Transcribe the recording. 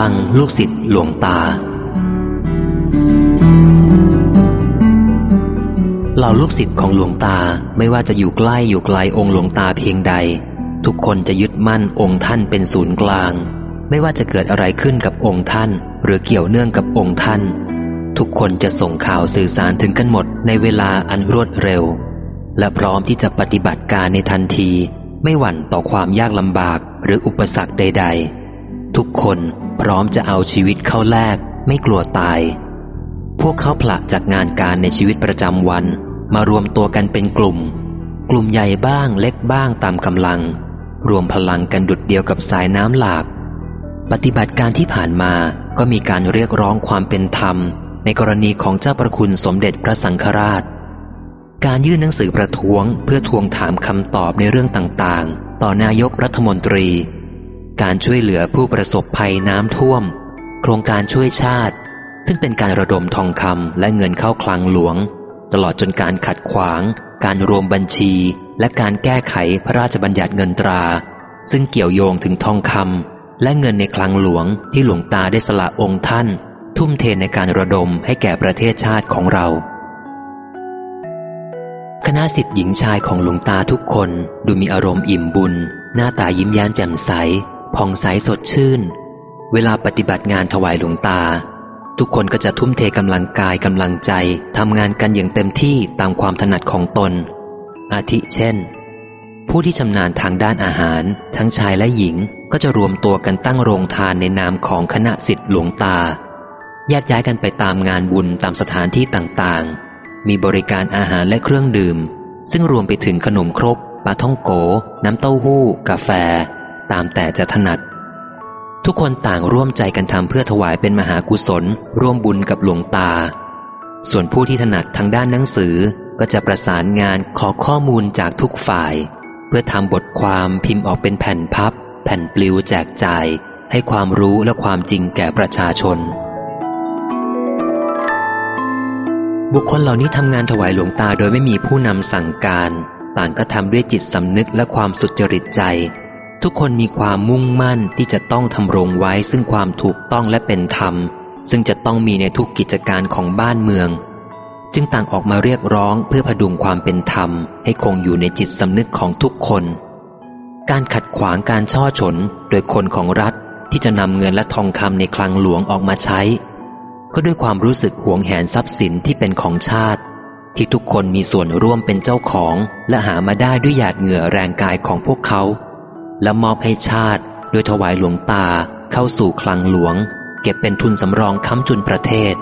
ลังลูกศิษย์หลวงตา เหล่าลูกศิษย์ของหลวงตาไม่ว่าจะอยู่ใกล้อยู่ไกลองค์หลวงตาเพียงใด ทุกคนจะยึดมั่นองค์ท่านเป็นศูนย์กลาง ไม่ว่าจะเกิดอะไรขึ้นกับองค์ท่าน หรือเกี่ยวเนื่องกับองค์ท่าน ทุกคนจะส่งข่าวสื่อสารถึงกันหมดในเวลาอันรวดเร็ว และพร้อมที่จะปฏิบัติการในทันที ไม่หวั่นต่อความยากลำบากหรืออุปสรรคใด ๆ ทุกคนพร้อมจะเอาชีวิตเข้าแลกไม่กลัวตาย พวกเขาผละจากงานการในชีวิตประจำวัน มารวมตัวกันเป็นกลุ่ม กลุ่มใหญ่บ้างเล็กบ้างตามกำลัง รวมพลังกันดุดเดียวกับสายน้ำหลาก ปฏิบัติการที่ผ่านมาก็มีการเรียกร้องความเป็นธรรม ในกรณีของเจ้าประคุณสมเด็จพระสังฆราช การยื่นหนังสือประท้วงเพื่อทวงถามคำตอบในเรื่องต่างๆ ต่อนายกรัฐมนตรี การช่วยเหลือผู้ประสบภัยน้ำท่วม โครงการช่วยชาติ ซึ่งเป็นการระดมทองคำและเงินเข้าคลังหลวง ตลอดจนการขัดขวาง การรวมบัญชี และการแก้ไขพระราชบัญญัติเงินตรา ซึ่งเกี่ยวโยงถึงทองคำและเงินในคลังหลวงที่หลวงตาได้สละองค์ท่าน ทุ่มเทในการระดมให้แก่ประเทศชาติของเราคณะสิทธิหญิงชายของหลวงตาทุกคนดูมีอารมณ์อิ่มบุญ หน้าตายิ้มแย้มแจ่มใส ผ่องใสสดชื่น เวลาปฏิบัติงานถวายหลวงตา ทุกคนก็จะทุ่มเทกำลังกายกำลังใจทำงานกันอย่างเต็มที่ตามความถนัดของตน อาทิเช่น ผู้ที่ชำนาญทางด้านอาหาร ทั้งชายและหญิงก็จะรวมตัวกันตั้งโรงทานในนามของคณะสิทธิหลวงตาแยกย้ายกันไปตามงานบุญตามสถานที่ต่างๆ มีบริการอาหารและเครื่องดื่ม ซึ่งรวมไปถึงขนมครกปลาท่องโก น้ำเต้าหู้ กาแฟ ตามแต่จะถนัด ทุกคนต่างร่วมใจกันทำเพื่อถวายเป็นมหากุศล ร่วมบุญกับหลวงตา ส่วนผู้ที่ถนัดทางด้านหนังสือก็จะประสานงานขอข้อมูลจากทุกฝ่าย เพื่อทำบทความพิมพ์ออกเป็นแผ่นพับ แผ่นปลิวแจกจ่าย ให้ความรู้และความจริงแก่ประชาชน บุคคลเหล่านี้ทำงานถวายหลวงตาโดยไม่มีผู้นำสั่งการ ต่างก็ทำด้วยจิตสำนึกและความสุจริตใจ ทุกคนมีความมุ่งมั่นที่จะต้องทำรงไว้ซึ่งความถูกต้องและเป็นธรรม ซึ่งจะต้องมีในทุกกิจการของบ้านเมือง จึงต่างออกมาเรียกร้องเพื่อพดุงความเป็นธรรม ให้คงอยู่ในจิตสำนึกของทุกคน การขัดขวางการช่อฉนโดยคนของรัฐที่จะนำเงินและทองคำในคลังหลวงออกมาใช้ ก็ด้วยความรู้สึกหวงแหนทรัพย์สินที่เป็นของชาติ ที่ทุกคนมีส่วนร่วมเป็นเจ้าของ และหามาได้ด้วยหยาดเหงื่อแรงกายของพวกเขา และมอบให้ชาติ โดยถวายหลวงตาเข้าสู่คลังหลวง เก็บเป็นทุนสำรองค้ำจุนประเทศ